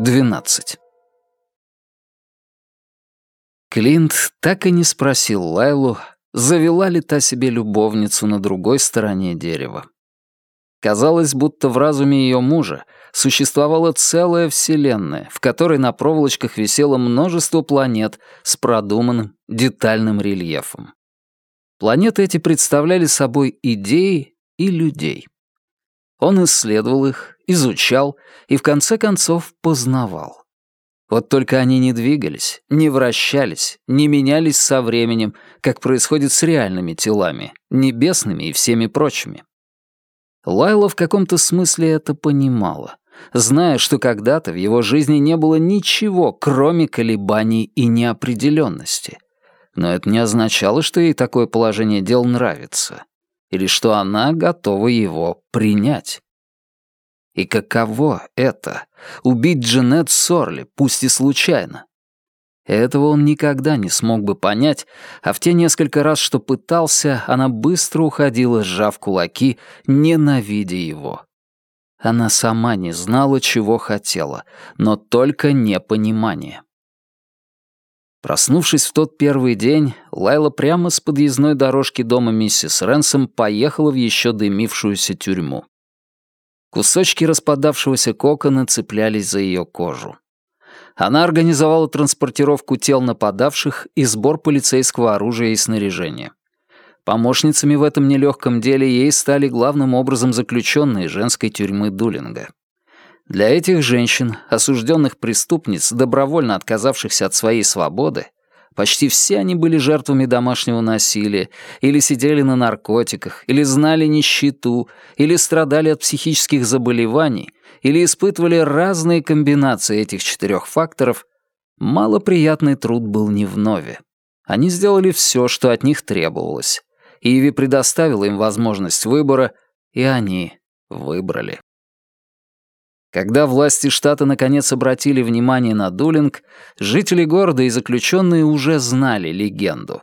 12. Клинт так и не спросил Лайлу, завела ли та себе любовницу на другой стороне дерева. Казалось, будто в разуме ее мужа существовала целая вселенная, в которой на проволочках висело множество планет с продуманным, детальным рельефом. Планеты эти представляли собой идеи и людей. Он исследовал их, изучал и в конце концов познавал. Вот только они не двигались, не вращались, не менялись со временем, как происходит с реальными телами, небесными и всеми прочими. Лайла в каком-то смысле это понимала, зная, что когда-то в его жизни не было ничего, кроме колебаний и неопределенности. Но это не означало, что ей такое положение дел нравится, или что она готова его принять. И каково это — убить Джанет Сорли, пусть и случайно? Этого он никогда не смог бы понять, а в те несколько раз, что пытался, она быстро уходила, сжав кулаки, ненавидя его. Она сама не знала, чего хотела, но только непонимание. Проснувшись в тот первый день, Лайла прямо с подъездной дорожки дома миссис Ренсом поехала в еще дымившуюся тюрьму. Кусочки распадавшегося кокона цеплялись за ее кожу. Она организовала транспортировку тел нападавших и сбор полицейского оружия и снаряжения. Помощницами в этом нелегком деле ей стали главным образом заключенные женской тюрьмы Дулинга. Для этих женщин, осужденных преступниц, добровольно отказавшихся от своей свободы, Почти все они были жертвами домашнего насилия, или сидели на наркотиках, или знали нищету, или страдали от психических заболеваний, или испытывали разные комбинации этих четырех факторов, малоприятный труд был не вновь. Они сделали все, что от них требовалось. Иви предоставила им возможность выбора, и они выбрали. Когда власти штата наконец обратили внимание на Дулинг, жители города и заключенные уже знали легенду.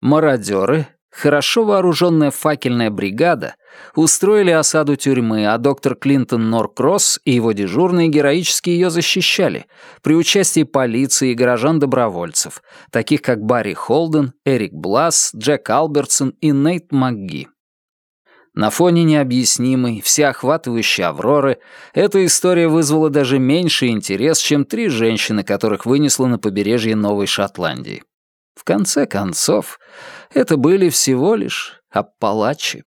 Мародеры, хорошо вооруженная факельная бригада, устроили осаду тюрьмы, а доктор Клинтон Норкросс и его дежурные героически ее защищали при участии полиции и горожан-добровольцев, таких как Барри Холден, Эрик Блас, Джек Албертсон и Нейт МакГи. На фоне необъяснимой, всеохватывающей Авроры эта история вызвала даже меньший интерес, чем три женщины, которых вынесло на побережье Новой Шотландии. В конце концов, это были всего лишь Аппалачи.